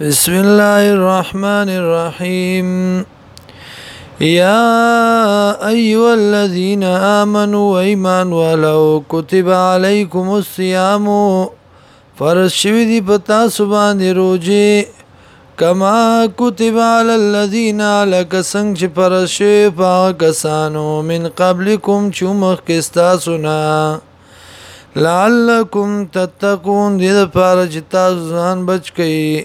بسم الله الرحمن الرحيم يا أيها الذين آمنوا وإيمان ولو كتب عليكم الصيام فرض شوي دي پتا سبان دي روجي كما كتب على الذين لك سنگ چه فرض شوي پا کسانو من قبلكم چومخ کستا سنا لعلكم تتقون دي دا پارا چه تاسو ځان بچ کئ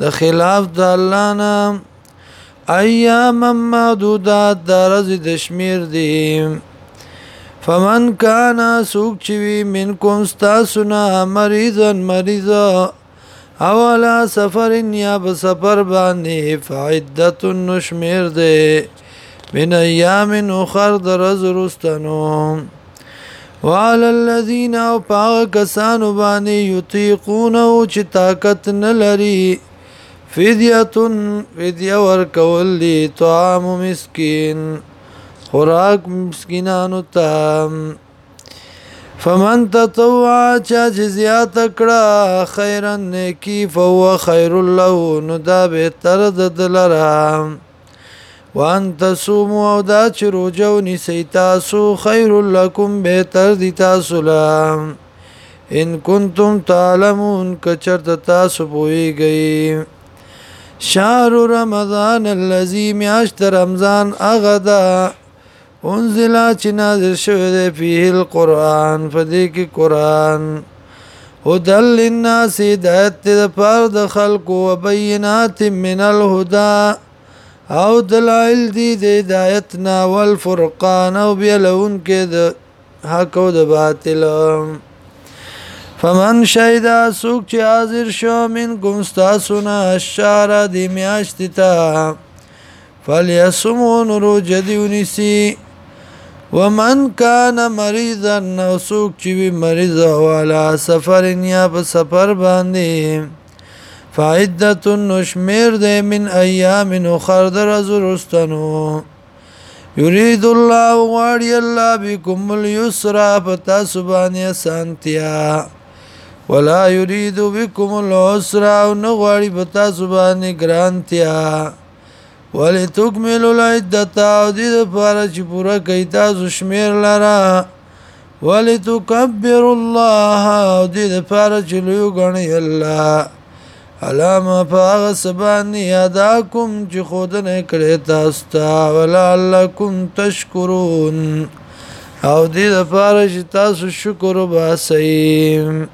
د خلاف د الله نه ایام معدودات درز د شمیر دی فمن کان سوق چوي منکم استاسنا مریضن مریضا اولا سفر یا بسفر باندې فعدت النشمیر دی من ایام اخر درز رستنو وعلى الذين او پاک کسانو باندې یطيقون او چې طاقت نه لري فدیتن فدیه ورکول دی طعام مسکین خوراک مسکینانو ته فمن تطوع چا جزیات کړه خیرن نیکی فهو خیر له نو دا به تر د دلرام وان تصوموا او دا چې روجو نیسی تاسو خیر لکم بهتر دی تاسو لام ان کنتم تعلمون کچر تاسو پوئیږئ شهر رمضان الذي میاشت رمضان هغه ده انزل چې نازل شوی دی فيه القرآن په دې کې قرآن هدل للناس هدایت د پاره د خلکو و بینات من الهدى او دلائل دی د هدایت نا والفرقان او بیلون کې د حق او د باطل فمن شهدا سوق چې حاضر شو من کوم تاسو نه اشاره دی میاشت ته فلیسمون روجدیونی سی ومن کان مریضا نو سوق چې وی مریض والا سفر یا په سفر باندې فائدت نشمیر ده من ایام اخر درز رستنو یرید الله واری الله بكم اليسر فتاسبانی سانتیا ولا يريد بكم العسر او نغواړي په تاسو باندې ګرانتیا ولتكملوا العده او دې لپاره چې پوره کوي تاسو شمیر لره ولتكبروا الله او دې لپاره چې لوی غني الله علامه پاغ سبان یادا کوم چې خود نه کړی تاسو ته ولعلکم تشکرون او دې لپاره چې تاسو شکر وباسئ